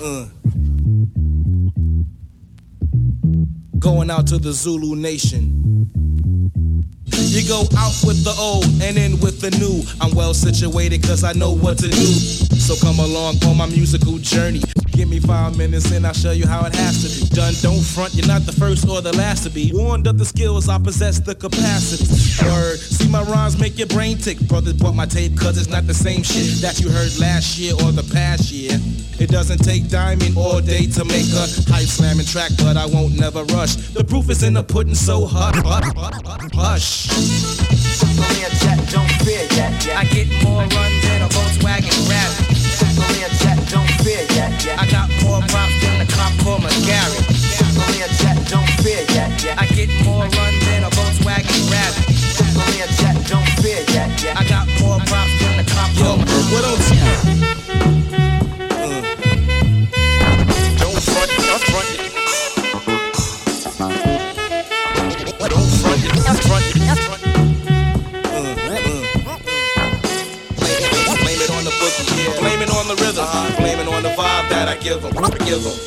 Uh. Going out to the Zulu Nation. You go out with the old and in with the new. I'm well situated cause I know what to do. So come along on my musical journey. Give me five minutes and I'll show you how it has to be done. Don't front, you're not the first or the last to be. Warned of the skills, I possess the capacity. Word, see my rhymes make your brain tick. Brothers bought my tape cause it's not the same shit that you heard last year or the past year. It doesn't take diamond all day to make a hype slamming track, but I won't never rush. The proof is in the pudding, so hush. hush. Don't fear yet, yet. I get more runs than a Volkswagen Rabbit. Don't front, don't front. Blame it on the boogie, yeah. Blame it on the rhythm. Uh-huh. Blame it on the vibe that I give them. Give them.